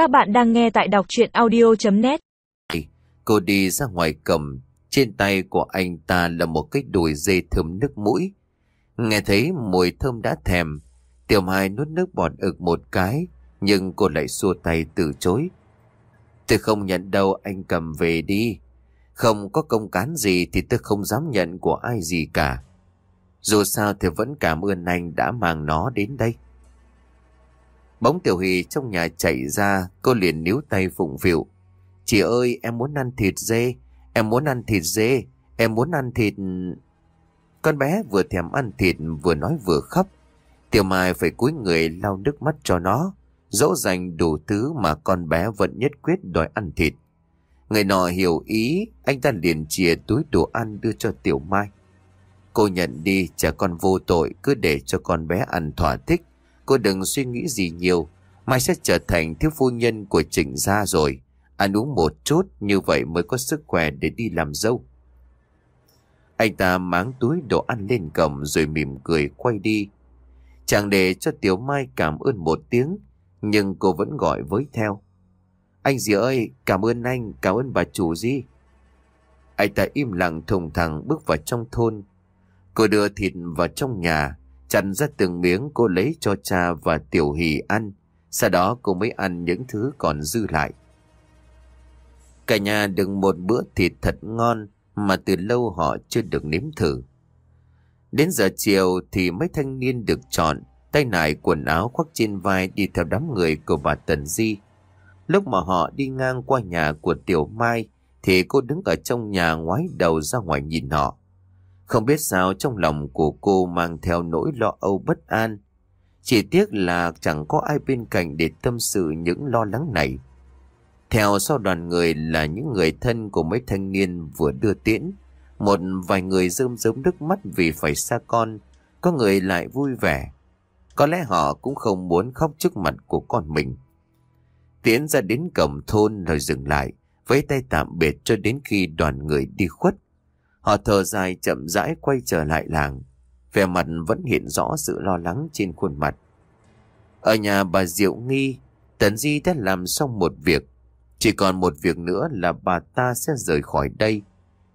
Các bạn đang nghe tại đọc chuyện audio.net Cô đi ra ngoài cầm, trên tay của anh ta là một cái đùi dê thơm nước mũi. Nghe thấy mùi thơm đã thèm, Tiểu Mai nuốt nước bọt ực một cái, nhưng cô lại xua tay từ chối. Tôi không nhận đâu anh cầm về đi. Không có công cán gì thì tôi không dám nhận của ai gì cả. Dù sao thì vẫn cảm ơn anh đã mang nó đến đây. Bóng Tiểu Hì trong nhà chạy ra, cô liền níu tay phụng phịu. Chị ơi, em muốn ăn thịt dê, em muốn ăn thịt dê, em muốn ăn thịt... Con bé vừa thèm ăn thịt vừa nói vừa khóc. Tiểu Mai phải cúi người lau nước mắt cho nó, dỗ dành đủ thứ mà con bé vẫn nhất quyết đòi ăn thịt. Người nọ hiểu ý, anh ta liền chìa túi đồ ăn đưa cho Tiểu Mai. Cô nhận đi, trẻ con vô tội, cứ để cho con bé ăn thỏa thích. Cô đừng suy nghĩ gì nhiều, mai sẽ trở thành thiếu phu nhân của trịnh gia rồi. Ăn uống một chút, như vậy mới có sức khỏe để đi làm dâu. Anh ta máng túi đồ ăn lên cầm rồi mỉm cười quay đi. Chẳng để cho Tiểu Mai cảm ơn một tiếng, nhưng cô vẫn gọi với theo. Anh dì ơi, cảm ơn anh, cảm ơn bà chủ gì. Anh ta im lặng thùng thẳng bước vào trong thôn. Cô đưa thịt vào trong nhà, chặn ra từng miếng cô lấy cho cha và tiểu hỷ ăn. Sau đó cô mới ăn những thứ còn dư lại. Cả nhà đừng một bữa thịt thật ngon mà từ lâu họ chưa được nếm thử. Đến giờ chiều thì mấy thanh niên được chọn, tay nải quần áo khoác trên vai đi theo đám người của bà Tần Di. Lúc mà họ đi ngang qua nhà của Tiểu Mai thì cô đứng ở trong nhà ngoái đầu ra ngoài nhìn họ. Không biết sao trong lòng của cô mang theo nỗi lo âu bất an. Chỉ tiếc là chẳng có ai bên cạnh để tâm sự những lo lắng này. Theo sau đoàn người là những người thân của mấy thanh niên vừa đưa tiễn. Một vài người rơm rớm nước mắt vì phải xa con, có người lại vui vẻ. Có lẽ họ cũng không muốn khóc trước mặt của con mình. Tiến ra đến cổng thôn rồi dừng lại, với tay tạm biệt cho đến khi đoàn người đi khuất. Họ thở dài chậm rãi quay trở lại làng. Vẻ mặt vẫn hiện rõ sự lo lắng trên khuôn mặt. Ở nhà bà Diệu Nghi, Tấn Di đã làm xong một việc. Chỉ còn một việc nữa là bà ta sẽ rời khỏi đây.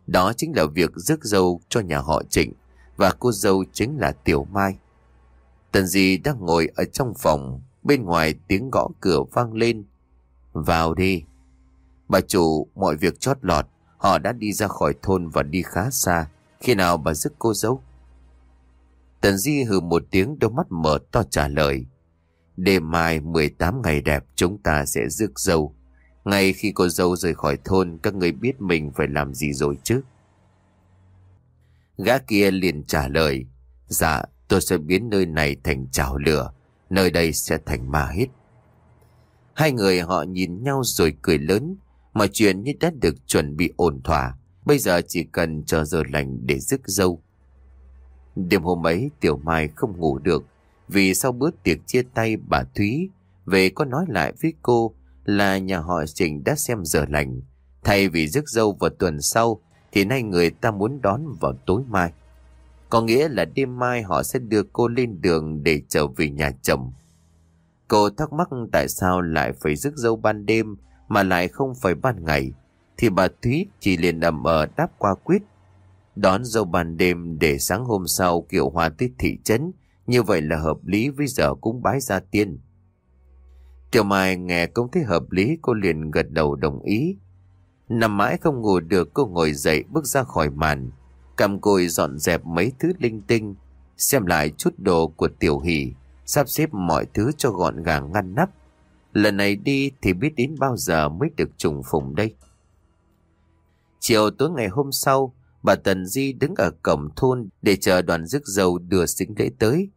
Đó chính là việc rước dâu cho nhà họ Trịnh và cô dâu chính là Tiểu Mai. Tần Di đang ngồi ở trong phòng, bên ngoài tiếng gõ cửa vang lên. Vào đi. Bà chủ, mọi việc chót lọt, họ đã đi ra khỏi thôn và đi khá xa. Khi nào bà dứt cô dâu? Tần Di hừ một tiếng, đôi mắt mở to trả lời. Đêm mai 18 ngày đẹp, chúng ta sẽ rước dâu. Ngay khi cô dâu rời khỏi thôn, các người biết mình phải làm gì rồi chứ? Gã kia liền trả lời. Dạ tôi sẽ biến nơi này thành chảo lửa. Nơi đây sẽ thành ma hết. Hai người họ nhìn nhau rồi cười lớn. Mọi chuyện như đã được chuẩn bị ổn thỏa. Bây giờ chỉ cần chờ giờ lành để rước dâu. Đêm hôm ấy, Tiểu Mai không ngủ được. Vì sau bữa tiệc chia tay bà Thúy, về có nói lại với cô là nhà họ Trình đã xem giờ lành. Thay vì rước dâu vào tuần sau, thì nay người ta muốn đón vào tối mai. Có nghĩa là đêm mai họ sẽ đưa cô lên đường để trở về nhà chồng. Cô thắc mắc tại sao lại phải rước dâu ban đêm mà lại không phải ban ngày. Thì bà Thúy chỉ liền ầm ở đáp qua quyết. Đón dâu ban đêm để sáng hôm sau kiểu hoa tới thị trấn. Như vậy là hợp lý, với giờ cúng bái gia tiên. Tiểu Mai nghe cũng thấy hợp lý, cô liền gật đầu đồng ý. Nằm mãi không ngủ được, cô ngồi dậy bước ra khỏi màn. Cầm cùi dọn dẹp mấy thứ linh tinh. Xem lại chút đồ của Tiểu Hỷ. Sắp xếp mọi thứ cho gọn gàng ngăn nắp. Lần này đi thì biết đến bao giờ mới được trùng phùng đây. Chiều tối ngày hôm sau, bà Tần Di đứng ở cổng thôn để chờ đoàn rước dâu đưa xính lễ tới.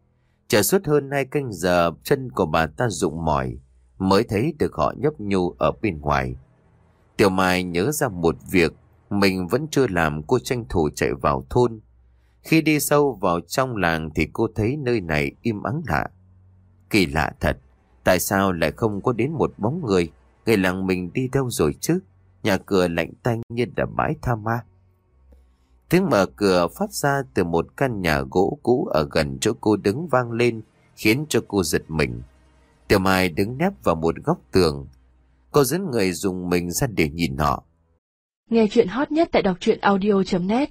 Chờ suốt hơn hai canh giờ, chân của bà ta rụng mỏi, mới thấy được họ nhấp nhu ở bên ngoài. Tiểu Mai nhớ ra một việc, mình vẫn chưa làm cô tranh thủ chạy vào thôn. Khi đi sâu vào trong làng thì cô thấy nơi này im ắng lạ. Kỳ lạ thật, tại sao lại không có đến một bóng người? Người làng mình đi đâu rồi chứ? Nhà cửa lạnh tanh như đã bãi tha ma. Tiếng mở cửa phát ra từ một căn nhà gỗ cũ ở gần chỗ cô đứng vang lên, khiến cho cô giật mình. Tiểu Mai đứng nép vào một góc tường. Cô dẫn người dùng mình ra để nhìn họ. Nghe chuyện hot nhất tại đọc truyện audio.net